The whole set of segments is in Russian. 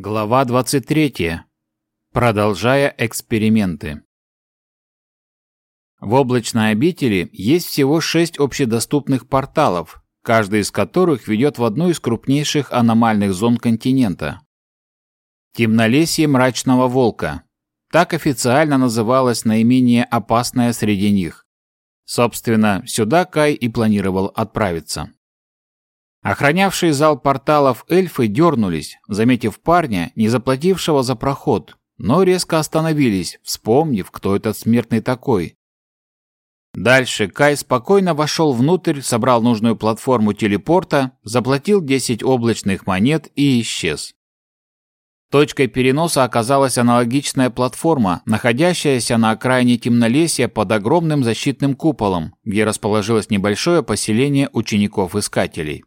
Глава 23. Продолжая эксперименты. В облачной обители есть всего шесть общедоступных порталов, каждый из которых ведет в одну из крупнейших аномальных зон континента. Темнолесье мрачного волка. Так официально называлось наименее опасное среди них. Собственно, сюда Кай и планировал отправиться. Охранявшие зал порталов эльфы дернулись, заметив парня, не заплатившего за проход, но резко остановились, вспомнив, кто этот смертный такой. Дальше Кай спокойно вошел внутрь, собрал нужную платформу телепорта, заплатил 10 облачных монет и исчез. Точкой переноса оказалась аналогичная платформа, находящаяся на окраине темнолесья под огромным защитным куполом, где расположилось небольшое поселение учеников-искателей.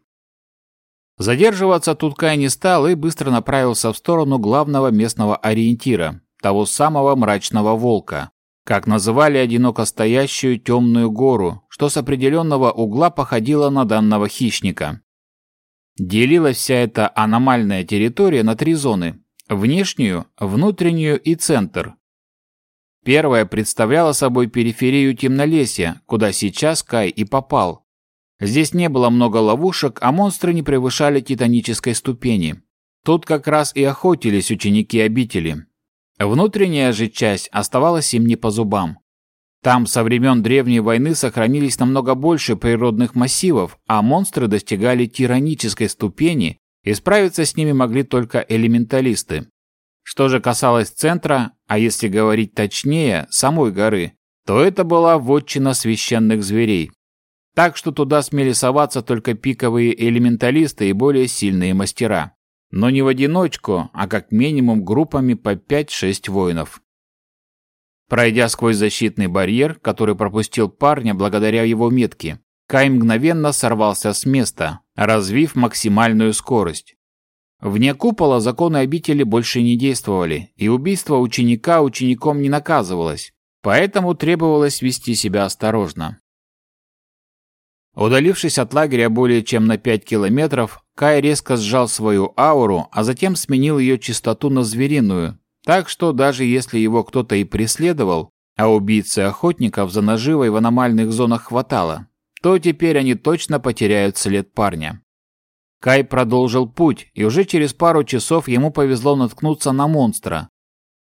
Задерживаться тут Кай не стал и быстро направился в сторону главного местного ориентира, того самого мрачного волка, как называли одиноко стоящую темную гору, что с определенного угла походило на данного хищника. Делилась вся эта аномальная территория на три зоны – внешнюю, внутреннюю и центр. Первая представляла собой периферию темнолесья, куда сейчас Кай и попал, Здесь не было много ловушек, а монстры не превышали титанической ступени. Тут как раз и охотились ученики обители. Внутренняя же часть оставалась им не по зубам. Там со времен Древней войны сохранились намного больше природных массивов, а монстры достигали тиранической ступени, и справиться с ними могли только элементалисты. Что же касалось центра, а если говорить точнее, самой горы, то это была вотчина священных зверей, так что туда смели соваться только пиковые элементалисты и более сильные мастера. Но не в одиночку, а как минимум группами по 5-6 воинов. Пройдя сквозь защитный барьер, который пропустил парня благодаря его метке, Кай мгновенно сорвался с места, развив максимальную скорость. Вне купола законы обители больше не действовали, и убийство ученика учеником не наказывалось, поэтому требовалось вести себя осторожно. Удалившись от лагеря более чем на 5 километров, Кай резко сжал свою ауру, а затем сменил ее частоту на звериную, так что даже если его кто-то и преследовал, а убийцы охотников за наживой в аномальных зонах хватало, то теперь они точно потеряют след парня. Кай продолжил путь, и уже через пару часов ему повезло наткнуться на монстра.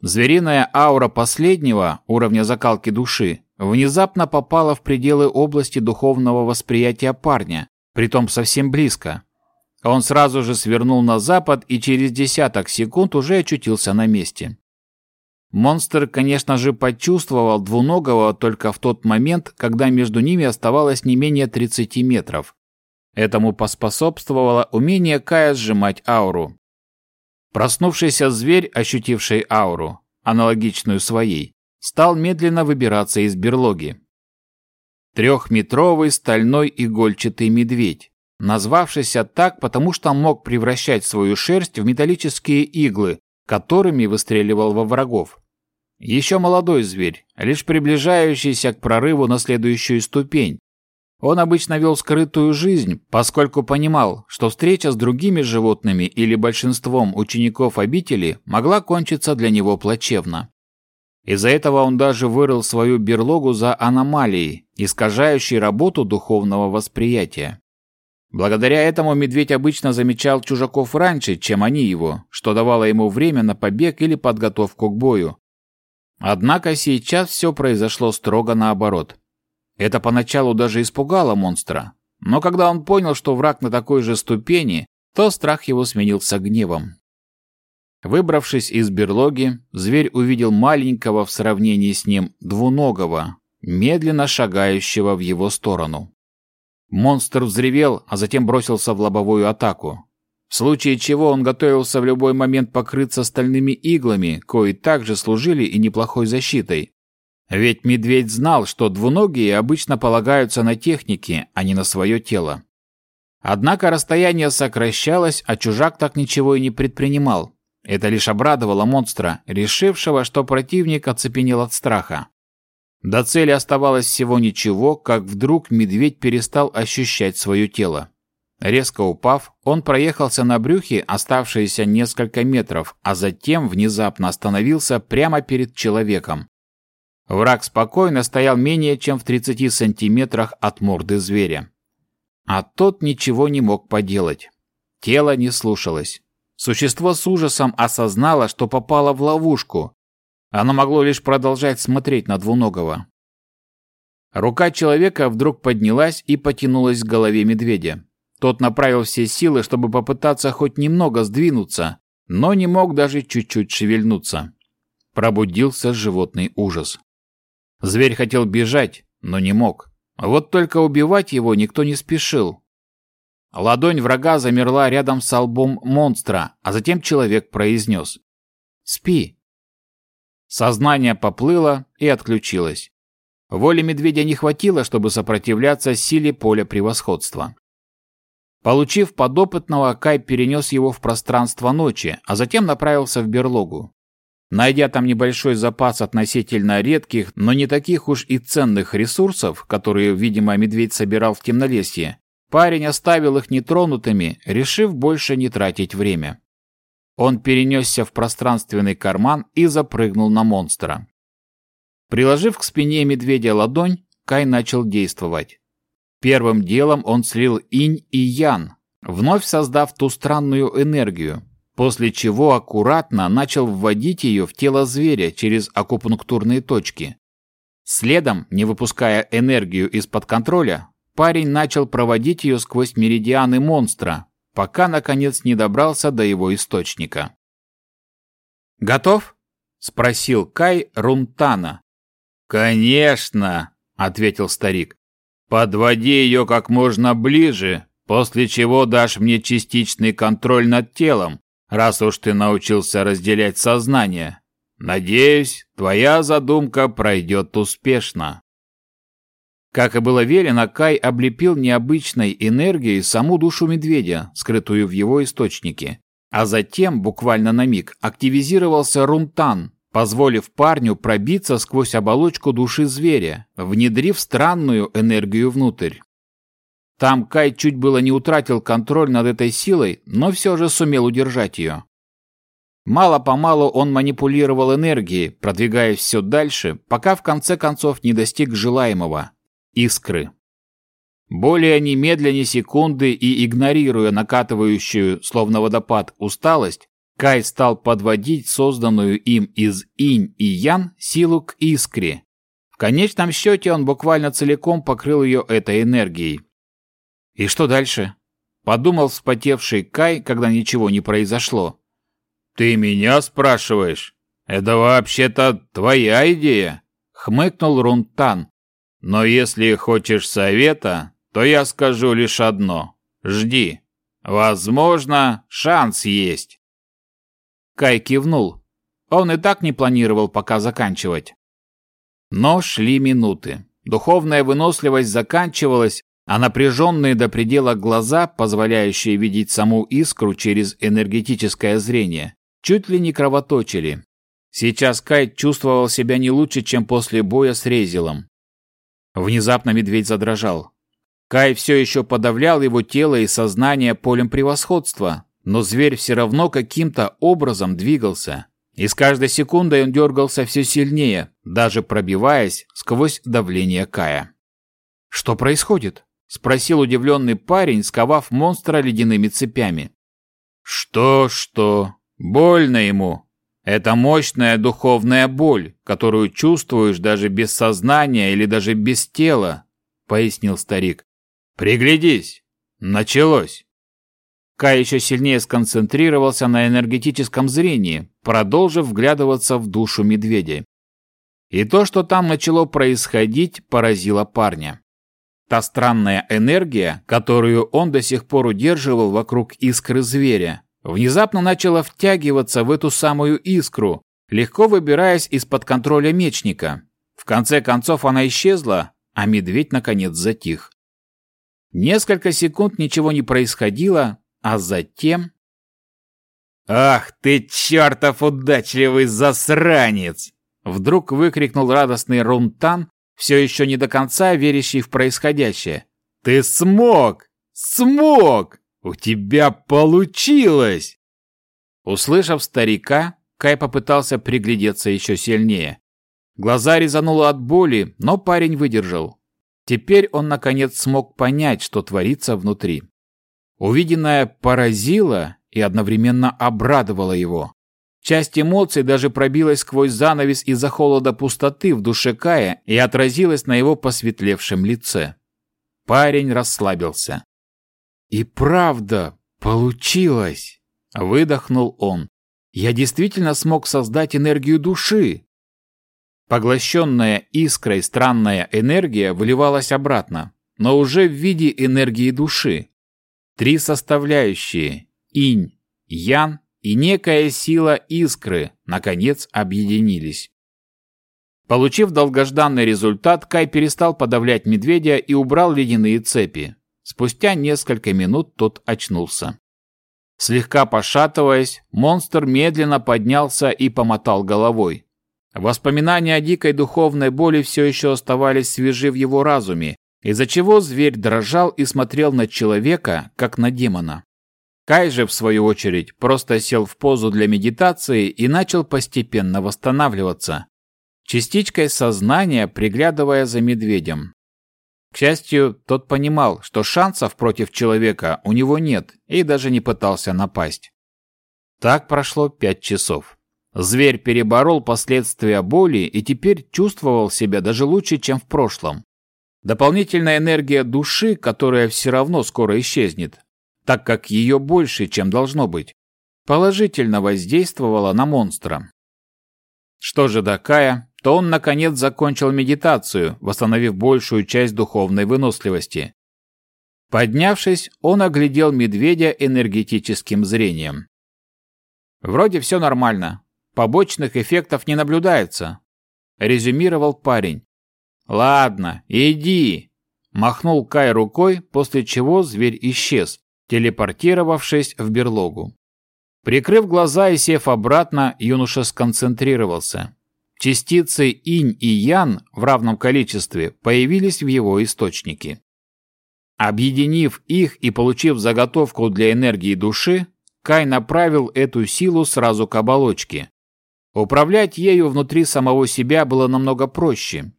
Звериная аура последнего, уровня закалки души, внезапно попала в пределы области духовного восприятия парня, притом совсем близко. Он сразу же свернул на запад и через десяток секунд уже очутился на месте. Монстр, конечно же, почувствовал двуногого только в тот момент, когда между ними оставалось не менее 30 метров. Этому поспособствовало умение Кая сжимать ауру. Проснувшийся зверь, ощутивший ауру, аналогичную своей, стал медленно выбираться из берлоги. Трехметровый стальной игольчатый медведь, назвавшийся так, потому что мог превращать свою шерсть в металлические иглы, которыми выстреливал во врагов. Еще молодой зверь, лишь приближающийся к прорыву на следующую ступень. Он обычно вел скрытую жизнь, поскольку понимал, что встреча с другими животными или большинством учеников обители могла кончиться для него плачевно. Из-за этого он даже вырыл свою берлогу за аномалией, искажающей работу духовного восприятия. Благодаря этому медведь обычно замечал чужаков раньше, чем они его, что давало ему время на побег или подготовку к бою. Однако сейчас все произошло строго наоборот. Это поначалу даже испугало монстра, но когда он понял, что враг на такой же ступени, то страх его сменился гневом. Выбравшись из берлоги, зверь увидел маленького в сравнении с ним двуногого, медленно шагающего в его сторону. Монстр взревел, а затем бросился в лобовую атаку. В случае чего он готовился в любой момент покрыться стальными иглами, кои также служили и неплохой защитой. Ведь медведь знал, что двуногие обычно полагаются на техники, а не на свое тело. Однако расстояние сокращалось, а чужак так ничего и не предпринимал. Это лишь обрадовало монстра, решившего, что противник оцепенел от страха. До цели оставалось всего ничего, как вдруг медведь перестал ощущать свое тело. Резко упав, он проехался на брюхе оставшиеся несколько метров, а затем внезапно остановился прямо перед человеком. Враг спокойно стоял менее чем в 30 сантиметрах от морды зверя. А тот ничего не мог поделать. Тело не слушалось. Существо с ужасом осознало, что попало в ловушку. Оно могло лишь продолжать смотреть на двуногого. Рука человека вдруг поднялась и потянулась к голове медведя. Тот направил все силы, чтобы попытаться хоть немного сдвинуться, но не мог даже чуть-чуть шевельнуться. Пробудился животный ужас. Зверь хотел бежать, но не мог. Вот только убивать его никто не спешил. Ладонь врага замерла рядом с лбом монстра, а затем человек произнес «Спи». Сознание поплыло и отключилось. Воли медведя не хватило, чтобы сопротивляться силе поля превосходства. Получив подопытного, Кай перенес его в пространство ночи, а затем направился в берлогу. Найдя там небольшой запас относительно редких, но не таких уж и ценных ресурсов, которые, видимо, медведь собирал в темнолесье, парень оставил их нетронутыми, решив больше не тратить время. Он перенесся в пространственный карман и запрыгнул на монстра. Приложив к спине медведя ладонь, Кай начал действовать. Первым делом он слил инь и ян, вновь создав ту странную энергию, после чего аккуратно начал вводить ее в тело зверя через акупунктурные точки. Следом, не выпуская энергию из-под контроля, парень начал проводить ее сквозь меридианы монстра, пока, наконец, не добрался до его источника. «Готов?» — спросил Кай Рунтана. «Конечно!» — ответил старик. Подводи ее как можно ближе, после чего дашь мне частичный контроль над телом, раз уж ты научился разделять сознание. Надеюсь, твоя задумка пройдет успешно. Как и было велено, Кай облепил необычной энергией саму душу медведя, скрытую в его источнике. А затем, буквально на миг, активизировался Рунтан, позволив парню пробиться сквозь оболочку души зверя, внедрив странную энергию внутрь. Там Кай чуть было не утратил контроль над этой силой, но все же сумел удержать ее. Мало-помалу он манипулировал энергией, продвигаясь все дальше, пока в конце концов не достиг желаемого – искры. Более немедленно секунды и игнорируя накатывающую, словно водопад, усталость, Кай стал подводить созданную им из инь и ян силу к искре. В конечном счете он буквально целиком покрыл ее этой энергией. И что дальше? Подумал вспотевший Кай, когда ничего не произошло. «Ты меня спрашиваешь? Это вообще-то твоя идея?» Хмыкнул Рунтан. «Но если хочешь совета, то я скажу лишь одно. Жди. Возможно, шанс есть». Кай кивнул. Он и так не планировал пока заканчивать. Но шли минуты. Духовная выносливость заканчивалась, а напряженные до предела глаза, позволяющие видеть саму искру через энергетическое зрение, чуть ли не кровоточили. Сейчас Кай чувствовал себя не лучше, чем после боя с Резилом. Внезапно медведь задрожал. Кай все еще подавлял его тело и сознание полем превосходства, но зверь все равно каким-то образом двигался. И с каждой секундой он дергался все сильнее, даже пробиваясь сквозь давление Кая. «Что происходит?» – спросил удивленный парень, сковав монстра ледяными цепями. «Что-что? Больно ему. Это мощная духовная боль, которую чувствуешь даже без сознания или даже без тела», – пояснил старик. «Приглядись. Началось». Кай еще сильнее сконцентрировался на энергетическом зрении, продолжив вглядываться в душу медведя. И то, что там начало происходить, поразило парня. Та странная энергия, которую он до сих пор удерживал вокруг искры зверя, внезапно начала втягиваться в эту самую искру, легко выбираясь из-под контроля мечника. В конце концов она исчезла, а медведь наконец затих. Несколько секунд ничего не происходило, а затем... «Ах ты, чертов удачливый засранец!» Вдруг выкрикнул радостный Рунтан, все еще не до конца верящий в происходящее. «Ты смог! Смог! У тебя получилось!» Услышав старика, Кай попытался приглядеться еще сильнее. Глаза резануло от боли, но парень выдержал. Теперь он наконец смог понять, что творится внутри. Увиденное поразило и одновременно обрадовало его. Часть эмоций даже пробилась сквозь занавес из-за холода пустоты в душе Кая и отразилась на его посветлевшем лице. Парень расслабился. «И правда, получилось!» – выдохнул он. «Я действительно смог создать энергию души!» Поглощенная искрой странная энергия выливалась обратно, но уже в виде энергии души. Три составляющие – инь, ян и некая сила искры, наконец объединились. Получив долгожданный результат, Кай перестал подавлять медведя и убрал ледяные цепи. Спустя несколько минут тот очнулся. Слегка пошатываясь, монстр медленно поднялся и помотал головой. Воспоминания о дикой духовной боли все еще оставались свежи в его разуме, из-за чего зверь дрожал и смотрел на человека, как на демона. Кай же, в свою очередь, просто сел в позу для медитации и начал постепенно восстанавливаться, частичкой сознания приглядывая за медведем. К счастью, тот понимал, что шансов против человека у него нет и даже не пытался напасть. Так прошло пять часов. Зверь переборол последствия боли и теперь чувствовал себя даже лучше, чем в прошлом. Дополнительная энергия души, которая все равно скоро исчезнет, так как ее больше, чем должно быть, положительно воздействовала на монстра. Что же до Кая, то он наконец закончил медитацию, восстановив большую часть духовной выносливости. Поднявшись, он оглядел медведя энергетическим зрением. Вроде все нормально, Побочных эффектов не наблюдается, резюмировал парень. Ладно, иди, махнул Кай рукой, после чего зверь исчез, телепортировавшись в берлогу. Прикрыв глаза и сев обратно, юноша сконцентрировался. Частицы инь и ян в равном количестве появились в его источнике. Объединив их и получив заготовку для энергии души, Кай направил эту силу сразу к оболочке, Управлять ею внутри самого себя было намного проще.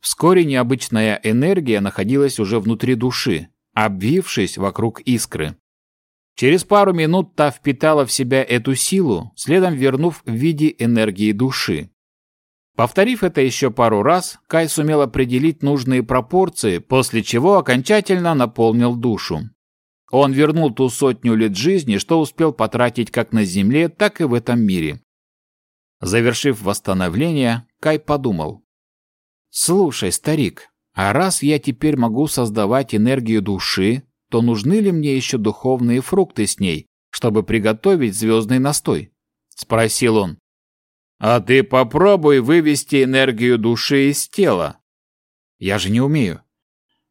Вскоре необычная энергия находилась уже внутри души, обвившись вокруг искры. Через пару минут та впитала в себя эту силу, следом вернув в виде энергии души. Повторив это еще пару раз, Кай сумел определить нужные пропорции, после чего окончательно наполнил душу. Он вернул ту сотню лет жизни, что успел потратить как на Земле, так и в этом мире. Завершив восстановление, Кай подумал. «Слушай, старик, а раз я теперь могу создавать энергию души, то нужны ли мне еще духовные фрукты с ней, чтобы приготовить звездный настой?» — спросил он. «А ты попробуй вывести энергию души из тела». «Я же не умею».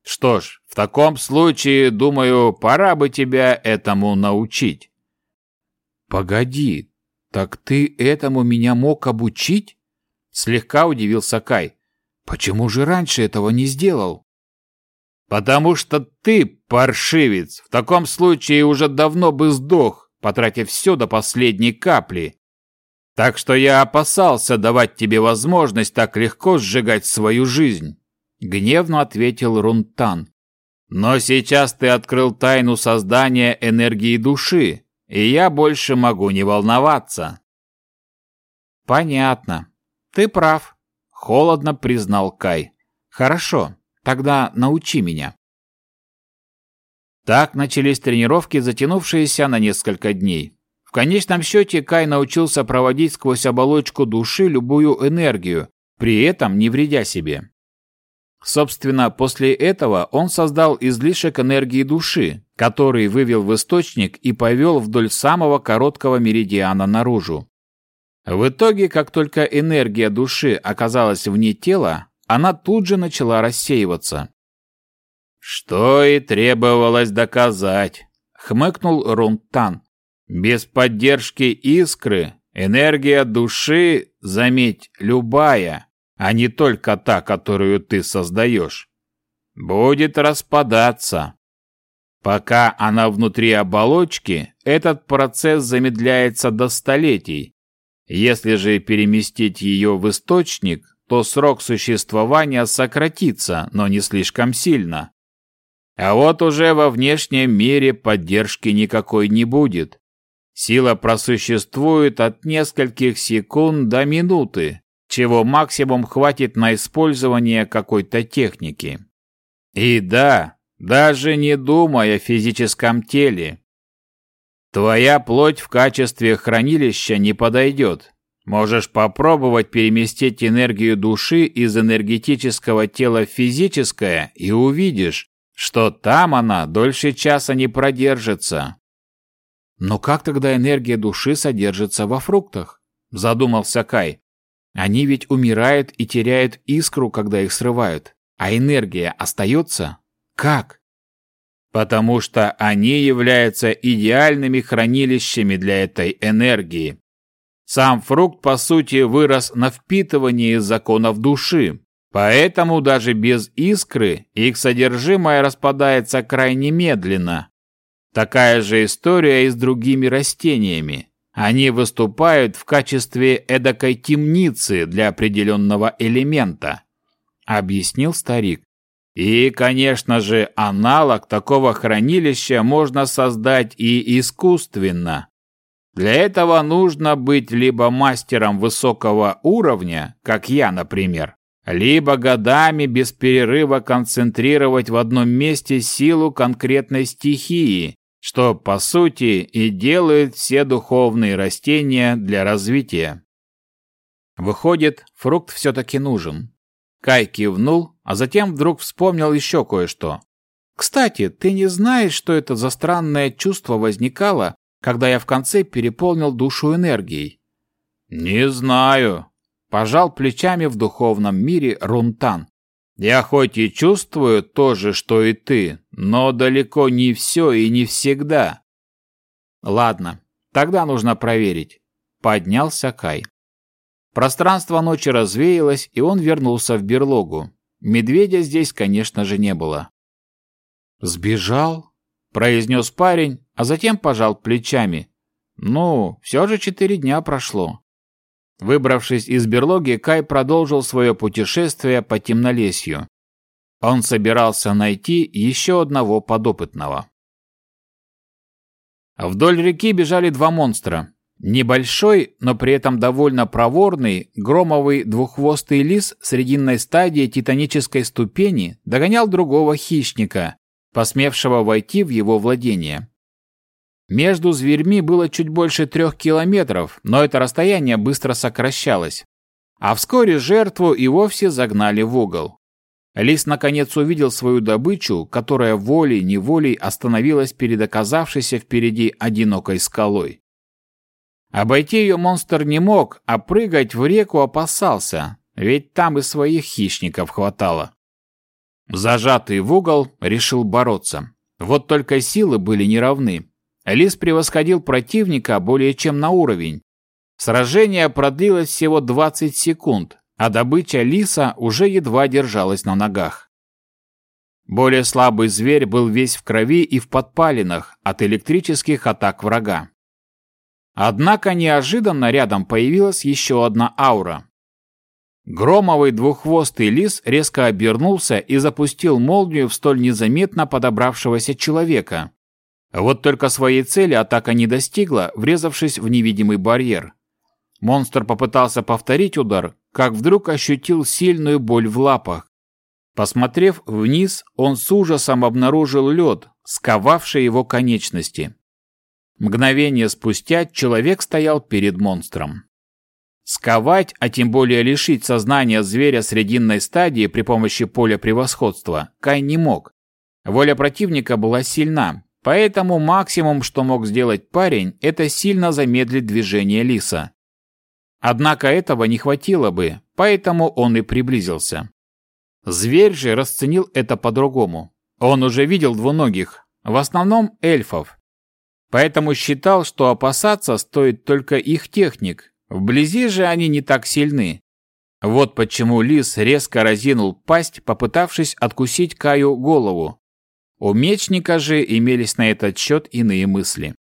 «Что ж, в таком случае, думаю, пора бы тебя этому научить». «Погоди, «Так ты этому меня мог обучить?» Слегка удивился Кай. «Почему же раньше этого не сделал?» «Потому что ты, паршивец, в таком случае уже давно бы сдох, потратив все до последней капли. Так что я опасался давать тебе возможность так легко сжигать свою жизнь», — гневно ответил Рунтан. «Но сейчас ты открыл тайну создания энергии души, и я больше могу не волноваться. Понятно. Ты прав, холодно признал Кай. Хорошо, тогда научи меня. Так начались тренировки, затянувшиеся на несколько дней. В конечном счете Кай научился проводить сквозь оболочку души любую энергию, при этом не вредя себе. Собственно, после этого он создал излишек энергии души, который вывел в источник и повел вдоль самого короткого меридиана наружу. В итоге, как только энергия души оказалась вне тела, она тут же начала рассеиваться. «Что и требовалось доказать», — хмыкнул Рунтан. «Без поддержки искры энергия души, заметь, любая, а не только та, которую ты создаешь, будет распадаться. Пока она внутри оболочки, этот процесс замедляется до столетий. Если же переместить ее в источник, то срок существования сократится, но не слишком сильно. А вот уже во внешнем мире поддержки никакой не будет. Сила просуществует от нескольких секунд до минуты, чего максимум хватит на использование какой-то техники. И да, даже не думай о физическом теле. Твоя плоть в качестве хранилища не подойдет. Можешь попробовать переместить энергию души из энергетического тела в физическое и увидишь, что там она дольше часа не продержится. Но как тогда энергия души содержится во фруктах? Задумался Кай. Они ведь умирают и теряют искру, когда их срывают. А энергия остается? Как? Потому что они являются идеальными хранилищами для этой энергии. Сам фрукт, по сути, вырос на впитывании законов души, поэтому даже без искры их содержимое распадается крайне медленно. Такая же история и с другими растениями. Они выступают в качестве эдакой темницы для определенного элемента, объяснил старик. И, конечно же, аналог такого хранилища можно создать и искусственно. Для этого нужно быть либо мастером высокого уровня, как я, например, либо годами без перерыва концентрировать в одном месте силу конкретной стихии, что, по сути, и делает все духовные растения для развития. Выходит, фрукт все-таки нужен. Кай кивнул, а затем вдруг вспомнил еще кое-что. «Кстати, ты не знаешь, что это за странное чувство возникало, когда я в конце переполнил душу энергией? Не знаю, пожал плечами в духовном мире Рунтан. Я хоть и чувствую то же, что и ты, но далеко не все и не всегда. Ладно, тогда нужно проверить. Поднялся Кай. Пространство ночи развеялось, и он вернулся в берлогу. Медведя здесь, конечно же, не было. «Сбежал?» – произнес парень, а затем пожал плечами. Ну, все же четыре дня прошло. Выбравшись из берлоги, Кай продолжил свое путешествие по темнолесью. Он собирался найти еще одного подопытного. Вдоль реки бежали два монстра. Небольшой, но при этом довольно проворный, громовый двуххвостый лис срединной стадии титанической ступени догонял другого хищника, посмевшего войти в его владение. Между зверьми было чуть больше трех километров, но это расстояние быстро сокращалось. А вскоре жертву и вовсе загнали в угол. Лис наконец увидел свою добычу, которая волей-неволей остановилась перед оказавшейся впереди одинокой скалой. Обойти ее монстр не мог, а прыгать в реку опасался, ведь там и своих хищников хватало. Зажатый в угол, решил бороться. Вот только силы были неравны. Лис превосходил противника более чем на уровень. Сражение продлилось всего 20 секунд, а добыча лиса уже едва держалась на ногах. Более слабый зверь был весь в крови и в подпалинах от электрических атак врага. Однако неожиданно рядом появилась еще одна аура. Громовый двуххвостый лис резко обернулся и запустил молнию в столь незаметно подобравшегося человека, вот только своей цели атака не достигла, врезавшись в невидимый барьер. Монстр попытался повторить удар, как вдруг ощутил сильную боль в лапах. Посмотрев вниз, он с ужасом обнаружил лед, сковавший его конечности. Мгновение спустя человек стоял перед монстром. Сковать, а тем более лишить сознания зверя срединной стадии при помощи поля превосходства Кай не мог. Воля противника была сильна, Поэтому максимум, что мог сделать парень, это сильно замедлить движение лиса. Однако этого не хватило бы, поэтому он и приблизился. Зверь же расценил это по-другому. Он уже видел двуногих, в основном эльфов. Поэтому считал, что опасаться стоит только их техник. Вблизи же они не так сильны. Вот почему лис резко разинул пасть, попытавшись откусить Каю голову. У мечника же имелись на этот счет иные мысли.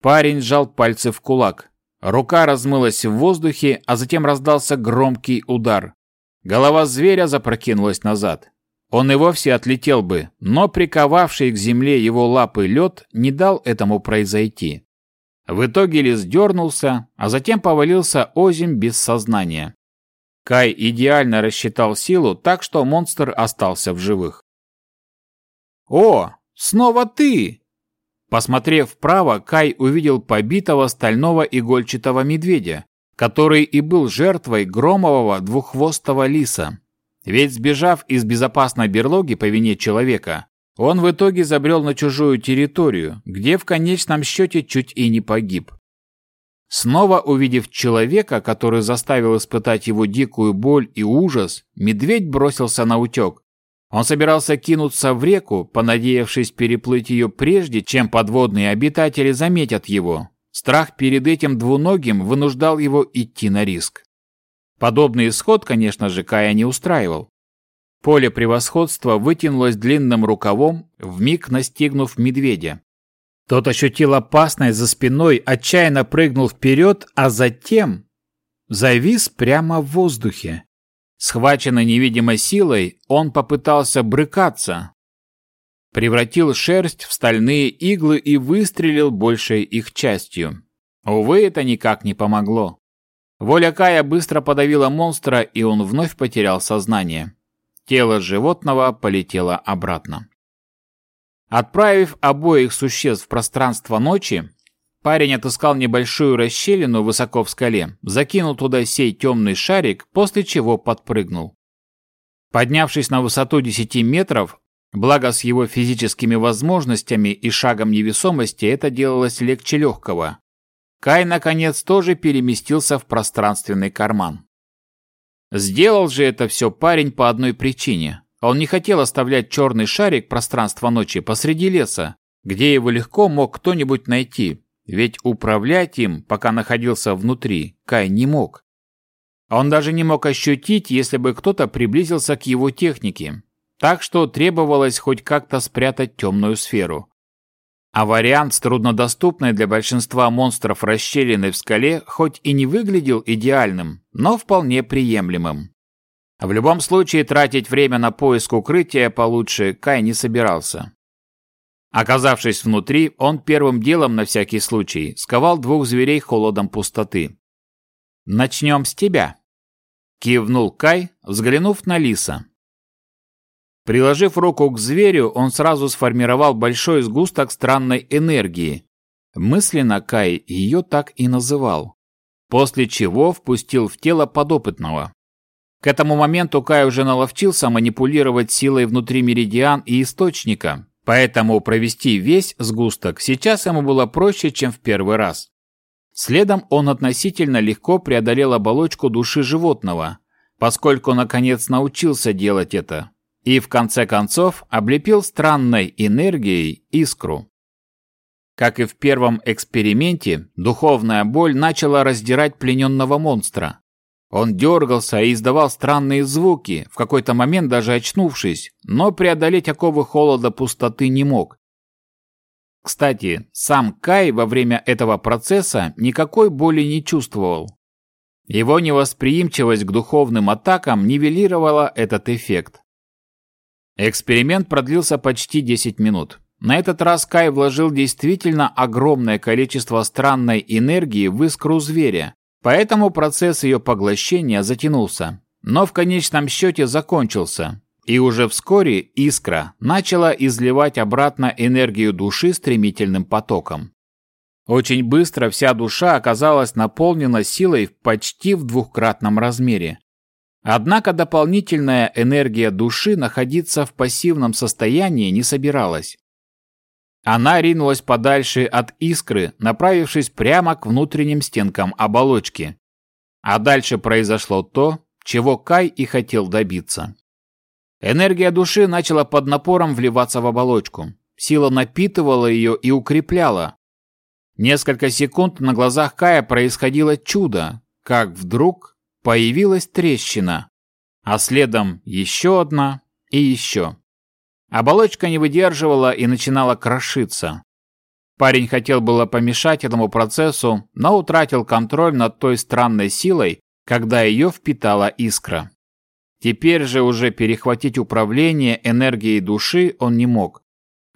Парень сжал пальцы в кулак. Рука размылась в воздухе, а затем раздался громкий удар. Голова зверя запрокинулась назад. Он и вовсе отлетел бы, но приковавший к земле его лапы лед не дал этому произойти. В итоге лис дернулся, а затем повалился озим без сознания. Кай идеально рассчитал силу, так что монстр остался в живых. «О, снова ты!» Посмотрев вправо, Кай увидел побитого стального игольчатого медведя, который и был жертвой громового двуххвостого лиса. Ведь сбежав из безопасной берлоги по вине человека, он в итоге забрел на чужую территорию, где в конечном счете чуть и не погиб. Снова увидев человека, который заставил испытать его дикую боль и ужас, медведь бросился на утек, он собирался кинуться в реку, понадеявшись переплыть ее прежде, чем подводные обитатели заметят его. Страх перед этим двуногим вынуждал его идти на риск. Подобный исход, конечно же, Кая не устраивал. Поле превосходства вытянулось длинным рукавом, вмиг настигнув медведя. Тот ощутил опасность за спиной, отчаянно прыгнул вперед, а затем завис прямо в воздухе. Схваченный невидимой силой, он попытался брыкаться, превратил шерсть в стальные иглы и выстрелил большей их частью. Увы, это никак не помогло. Воля Кая быстро подавила монстра, и он вновь потерял сознание. Тело животного полетело обратно. Отправив обоих существ в пространство ночи, Парень отыскал небольшую расщелину высоко в скале, закинул туда сей темный шарик, после чего подпрыгнул. Поднявшись на высоту 10 метров, благо с его физическими возможностями и шагом невесомости это делалось легче легкого, Кай, наконец, тоже переместился в пространственный карман. Сделал же это все парень по одной причине. Он не хотел оставлять черный шарик пространства ночи посреди леса, где его легко мог кто-нибудь найти, ведь управлять им, пока находился внутри, Кай не мог. Он даже не мог ощутить, если бы кто-то приблизился к его технике. Так что требовалось хоть как-то спрятать темную сферу. А вариант с труднодоступной для большинства монстров расщелиной в скале хоть и не выглядел идеальным, но вполне приемлемым. В любом случае тратить время на поиск укрытия получше Кай не собирался. Оказавшись внутри, он первым делом на всякий случай сковал двух зверей холодом пустоты. «Начнем с тебя», — кивнул Кай, взглянув на лиса. Приложив руку к зверю, он сразу сформировал большой сгусток странной энергии. Мысленно Кай ее так и называл. После чего впустил в тело подопытного. К этому моменту Кай уже наловчился манипулировать силой внутри меридиан и источника, Поэтому провести весь сгусток сейчас ему было проще, чем в первый раз. Следом он относительно легко преодолел оболочку души животного, поскольку наконец научился делать это, и в конце концов облепил странной энергией искру. Как и в первом эксперименте, духовная боль начала раздирать плененного монстра. Он дергался и издавал странные звуки, в какой-то момент даже очнувшись, но преодолеть оковы холода пустоты не мог. Кстати, сам Кай во время этого процесса никакой боли не чувствовал. Его невосприимчивость к духовным атакам нивелировала этот эффект. Эксперимент продлился почти 10 минут. На этот раз Кай вложил действительно огромное количество странной энергии в искру зверя, Поэтому процесс ее поглощения затянулся, но в конечном счете закончился, и уже вскоре искра начала изливать обратно энергию души стремительным потоком. Очень быстро вся душа оказалась наполнена силой почти в двухкратном размере. Однако дополнительная энергия души находиться в пассивном состоянии не собиралась. Она ринулась подальше от искры, направившись прямо к внутренним стенкам оболочки. А дальше произошло то, чего Кай и хотел добиться. Энергия души начала под напором вливаться в оболочку. Сила напитывала ее и укрепляла. Несколько секунд на глазах Кая происходило чудо, как вдруг появилась трещина, а следом еще одна и еще. Оболочка не выдерживала и начинала крошиться. Парень хотел было помешать этому процессу, но утратил контроль над той странной силой, когда ее впитала искра. Теперь же уже перехватить управление энергией души он не мог.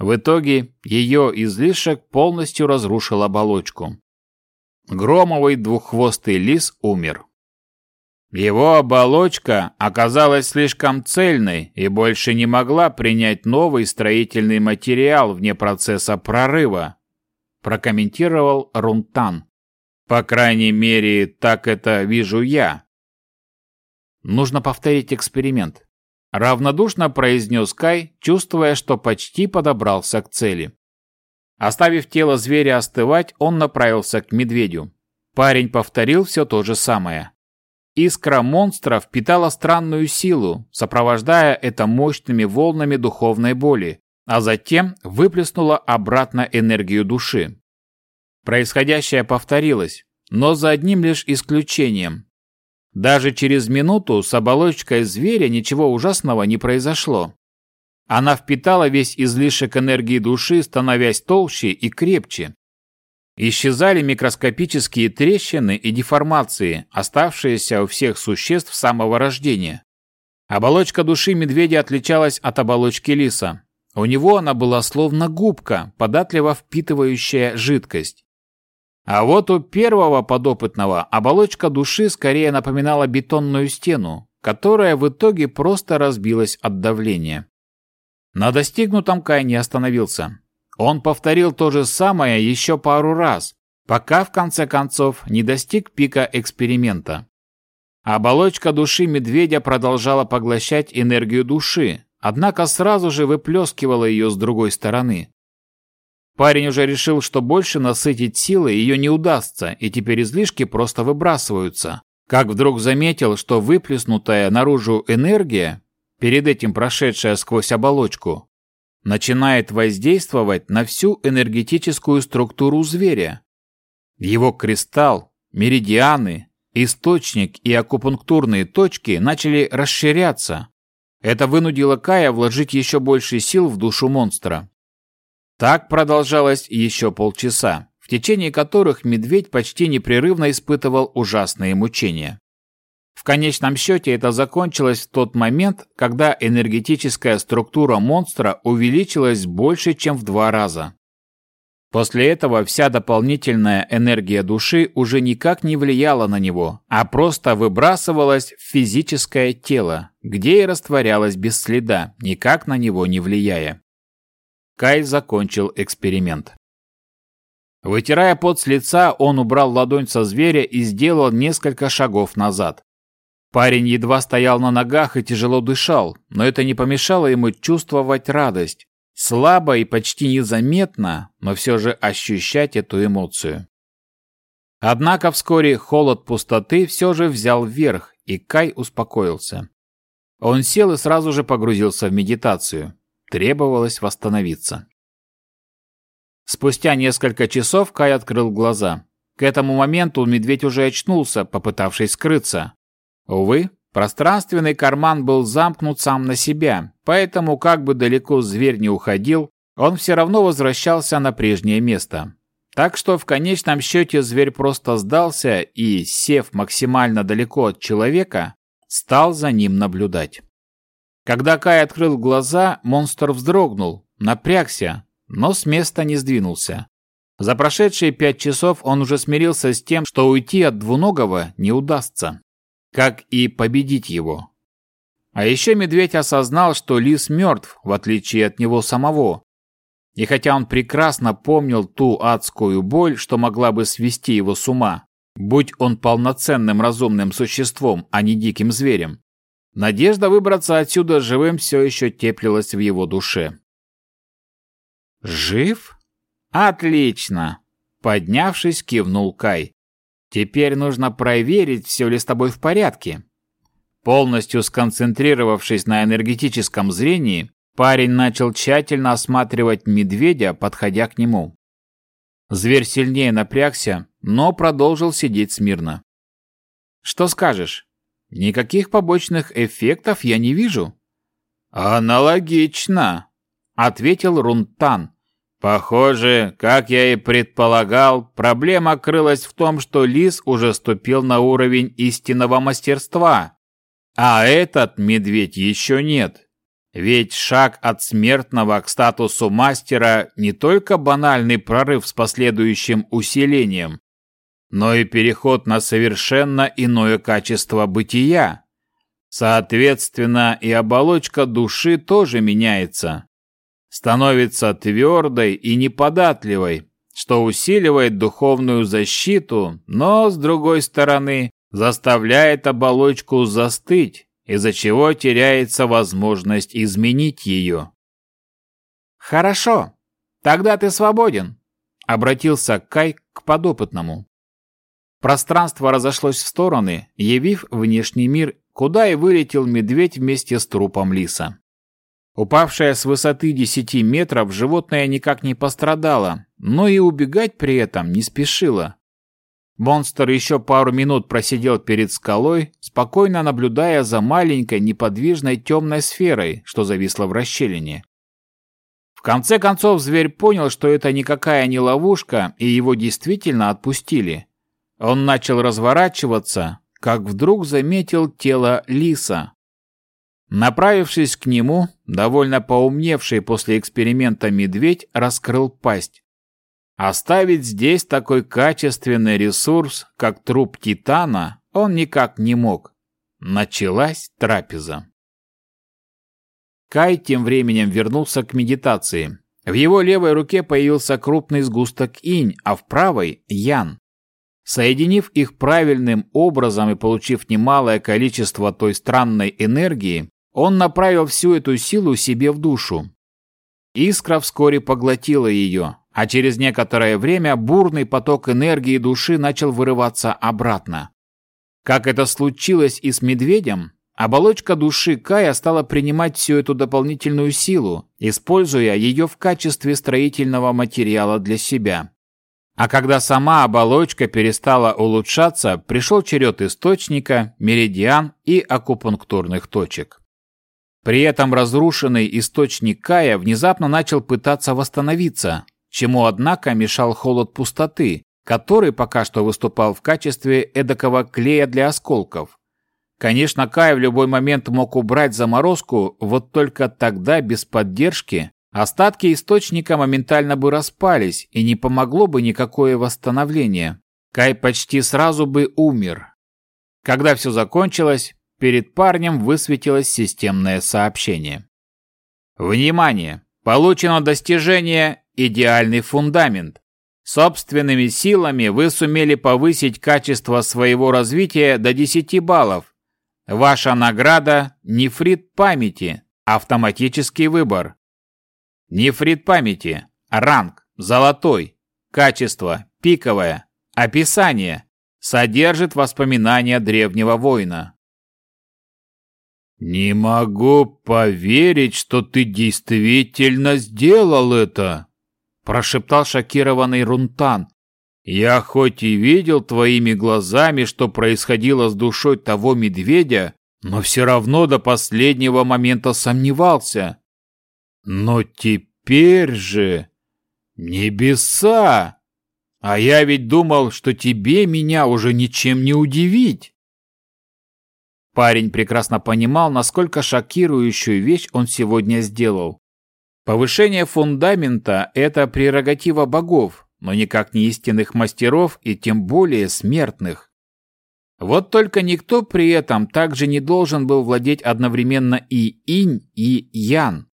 В итоге ее излишек полностью разрушил оболочку. Громовый двуххвостый лис умер. Его оболочка оказалась слишком цельной и больше не могла принять новый строительный материал вне процесса прорыва, прокомментировал Рунтан. По крайней мере, так это вижу я. Нужно повторить эксперимент. Равнодушно произнес Кай, чувствуя, что почти подобрался к цели. Оставив тело зверя остывать, он направился к медведю. Парень повторил все то же самое. Искра монстра впитала странную силу, сопровождая это мощными волнами духовной боли, а затем выплеснула обратно энергию души. Происходящее повторилось, но за одним лишь исключением. Даже через минуту с оболочкой зверя ничего ужасного не произошло. Она впитала весь излишек энергии души, становясь толще и крепче. Исчезали микроскопические трещины и деформации, оставшиеся у всех существ с самого рождения. Оболочка души медведя отличалась от оболочки лиса. У него она была словно губка, податливо впитывающая жидкость. А вот у первого подопытного оболочка души скорее напоминала бетонную стену, которая в итоге просто разбилась от давления. На достигнутом Кай не остановился. Он повторил то же самое еще пару раз, пока в конце концов не достиг пика эксперимента. Оболочка души медведя продолжала поглощать энергию души, однако сразу же выплескивала ее с другой стороны. Парень уже решил, что больше насытить силы ее не удастся, и теперь излишки просто выбрасываются. Как вдруг заметил, что выплеснутая наружу энергия, перед этим прошедшая сквозь оболочку, начинает воздействовать на всю энергетическую структуру зверя. Его кристалл, меридианы, источник и акупунктурные точки начали расширяться. Это вынудило Кая вложить еще больше сил в душу монстра. Так продолжалось еще полчаса, в течение которых медведь почти непрерывно испытывал ужасные мучения. В конечном счете это закончилось в тот момент, когда энергетическая структура монстра увеличилась больше, чем в два раза. После этого вся дополнительная энергия души уже никак не влияла на него, а просто выбрасывалась в физическое тело, где и растворялась без следа, никак на него не влияя. Кай закончил эксперимент. Вытирая пот с лица, он убрал ладонь со зверя и сделал несколько шагов назад. Парень едва стоял на ногах и тяжело дышал, но это не помешало ему чувствовать радость. Слабо и почти незаметно, но все же ощущать эту эмоцию. Однако вскоре холод пустоты все же взял вверх, и Кай успокоился. Он сел и сразу же погрузился в медитацию. Требовалось восстановиться. Спустя несколько часов Кай открыл глаза. К этому моменту медведь уже очнулся, попытавшись скрыться. Увы, пространственный карман был замкнут сам на себя, поэтому как бы далеко зверь не уходил, он все равно возвращался на прежнее место. Так что в конечном счете зверь просто сдался и, сев максимально далеко от человека, стал за ним наблюдать. Когда Кай открыл глаза, монстр вздрогнул, напрягся, но с места не сдвинулся. За прошедшие пять часов он уже смирился с тем, что уйти от двуногого не удастся. Как и победить его. А еще медведь осознал, что лис мертв, в отличие от него самого. И хотя он прекрасно помнил ту адскую боль, что могла бы свести его с ума, будь он полноценным разумным существом, а не диким зверем, Надежда выбраться отсюда живым все еще теплилась в его душе. «Жив? Отлично!» Поднявшись, кивнул Кай. «Теперь нужно проверить, все ли с тобой в порядке». Полностью сконцентрировавшись на энергетическом зрении, парень начал тщательно осматривать медведя, подходя к нему. Зверь сильнее напрягся, но продолжил сидеть смирно. «Что скажешь?» Никаких побочных эффектов я не вижу. Аналогично, ответил Рунтан. Похоже, как я и предполагал, проблема крылась в том, что лис уже ступил на уровень истинного мастерства, а этот медведь еще нет. Ведь шаг от смертного к статусу мастера не только банальный прорыв с последующим усилением, но и переход на совершенно иное качество бытия. Соответственно, и оболочка души тоже меняется. Становится твердой и неподатливой, что усиливает духовную защиту, но, с другой стороны, заставляет оболочку застыть, из-за чего теряется возможность изменить ее. «Хорошо, тогда ты свободен», — обратился Кай к подопытному. Пространство разошлось в стороны, явив внешний мир, куда и вылетел медведь вместе с трупом лиса. Упавшая с высоты 10 метров, животное никак не пострадало, но и убегать при этом не спешило. Монстр еще пару минут просидел перед скалой, спокойно наблюдая за маленькой неподвижной темной сферой, что зависла в расщелине. В конце концов зверь понял, что это никакая не ловушка, и его действительно отпустили. Он начал разворачиваться, как вдруг заметил тело лиса. Направившись к нему, довольно поумневший после эксперимента медведь раскрыл пасть. Оставить здесь такой качественный ресурс, как труп титана, он никак не мог. Началась трапеза. Кай тем временем вернулся к медитации. В его левой руке появился крупный сгусток инь, а в правой – ян. Соединив их правильным образом и получив немалое количество той странной энергии, он направил всю эту силу себе в душу. Искра вскоре поглотила ее, а через некоторое время бурный поток энергии души начал вырываться обратно. Как это случилось и с медведем, оболочка души Кая стала принимать всю эту дополнительную силу, используя ее в качестве строительного материала для себя. А когда сама оболочка перестала улучшаться, пришел черед источника, меридиан и акупунктурных точек. При этом разрушенный источник Кая внезапно начал пытаться восстановиться, чему, однако, мешал холод пустоты, который пока что выступал в качестве эдакого клея для осколков. Конечно, Кай в любой момент мог убрать заморозку, вот только тогда без поддержки Остатки источника моментально бы распались, и не помогло бы никакое восстановление. Кай почти сразу бы умер. Когда все закончилось, перед парнем высветилось системное сообщение. Внимание! Получено достижение «Идеальный фундамент». Собственными силами вы сумели повысить качество своего развития до 10 баллов. Ваша награда – нефрит памяти, автоматический выбор. Нефрит памяти. Ранг. Золотой. Качество. Пиковое. Описание. Содержит воспоминания древнего воина. «Не могу поверить, что ты действительно сделал это!» прошептал шокированный Рунтан. «Я хоть и видел твоими глазами, что происходило с душой того медведя, но все равно до последнего момента сомневался. Но теперь же... Небеса! А я ведь думал, что тебе меня уже ничем не удивить. Парень прекрасно понимал, насколько шокирующую вещь он сегодня сделал. Повышение фундамента – это прерогатива богов, но никак не истинных мастеров и тем более смертных. Вот только никто при этом также не должен был владеть одновременно и инь, и ян.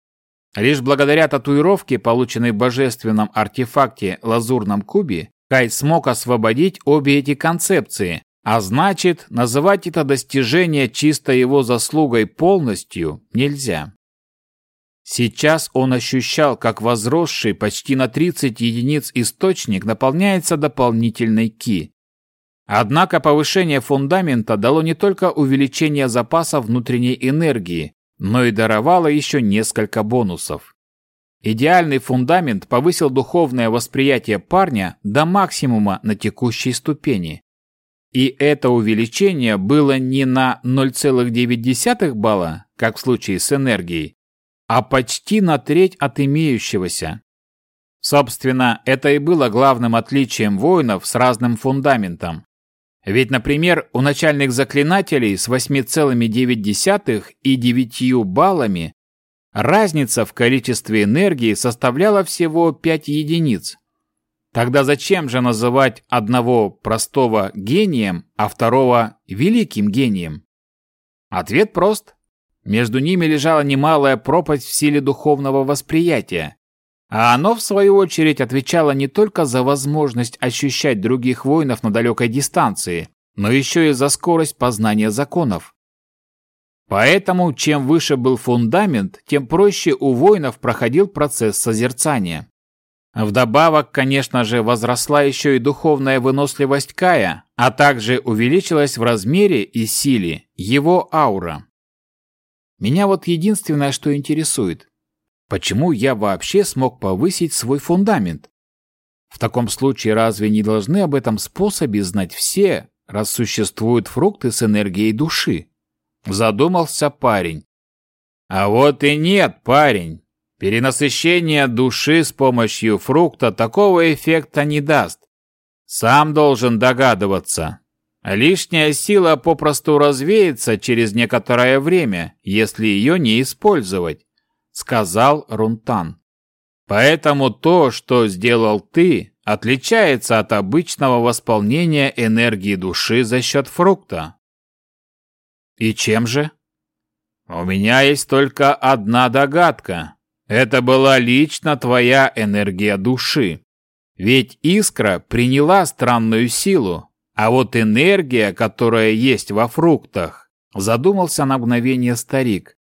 Лишь благодаря татуировке, полученной в божественном артефакте лазурном кубе, Кай смог освободить обе эти концепции, а значит, называть это достижение чисто его заслугой полностью нельзя. Сейчас он ощущал, как возросший почти на 30 единиц источник наполняется дополнительной ки. Однако повышение фундамента дало не только увеличение запаса внутренней энергии, но и даровала еще несколько бонусов. Идеальный фундамент повысил духовное восприятие парня до максимума на текущей ступени. И это увеличение было не на 0,9 балла, как в случае с энергией, а почти на треть от имеющегося. Собственно, это и было главным отличием воинов с разным фундаментом. Ведь, например, у начальных заклинателей с 8,9 и 9 баллами разница в количестве энергии составляла всего 5 единиц. Тогда зачем же называть одного простого гением, а второго великим гением? Ответ прост. Между ними лежала немалая пропасть в силе духовного восприятия, а оно, в свою очередь, отвечало не только за возможность ощущать других воинов на далекой дистанции, но еще и за скорость познания законов. Поэтому, чем выше был фундамент, тем проще у воинов проходил процесс созерцания. Вдобавок, конечно же, возросла еще и духовная выносливость Кая, а также увеличилась в размере и силе его аура. Меня вот единственное, что интересует, Почему я вообще смог повысить свой фундамент? В таком случае разве не должны об этом способе знать все, раз существуют фрукты с энергией души? Задумался парень. А вот и нет, парень. Перенасыщение души с помощью фрукта такого эффекта не даст. Сам должен догадываться. Лишняя сила попросту развеется через некоторое время, если ее не использовать сказал Рунтан. Поэтому то, что сделал ты, отличается от обычного восполнения энергии души за счет фрукта. И чем же? У меня есть только одна догадка. Это была лично твоя энергия души. Ведь искра приняла странную силу, а вот энергия, которая есть во фруктах, задумался на мгновение старик,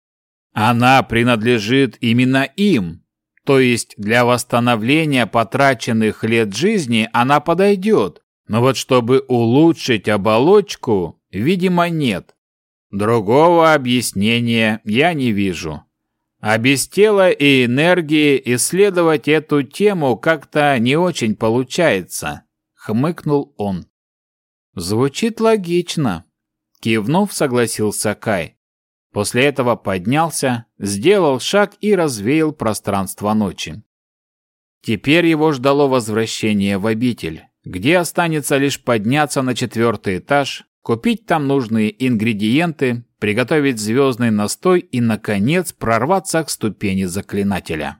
она принадлежит именно им. То есть для восстановления потраченных лет жизни она подойдет. Но вот чтобы улучшить оболочку, видимо, нет. Другого объяснения я не вижу. А без тела и энергии исследовать эту тему как-то не очень получается, хмыкнул он. Звучит логично, кивнув, согласился Кай. После этого поднялся, сделал шаг и развеял пространство ночи. Теперь его ждало возвращение в обитель, где останется лишь подняться на четвертый этаж, купить там нужные ингредиенты, приготовить звездный настой и, наконец, прорваться к ступени заклинателя.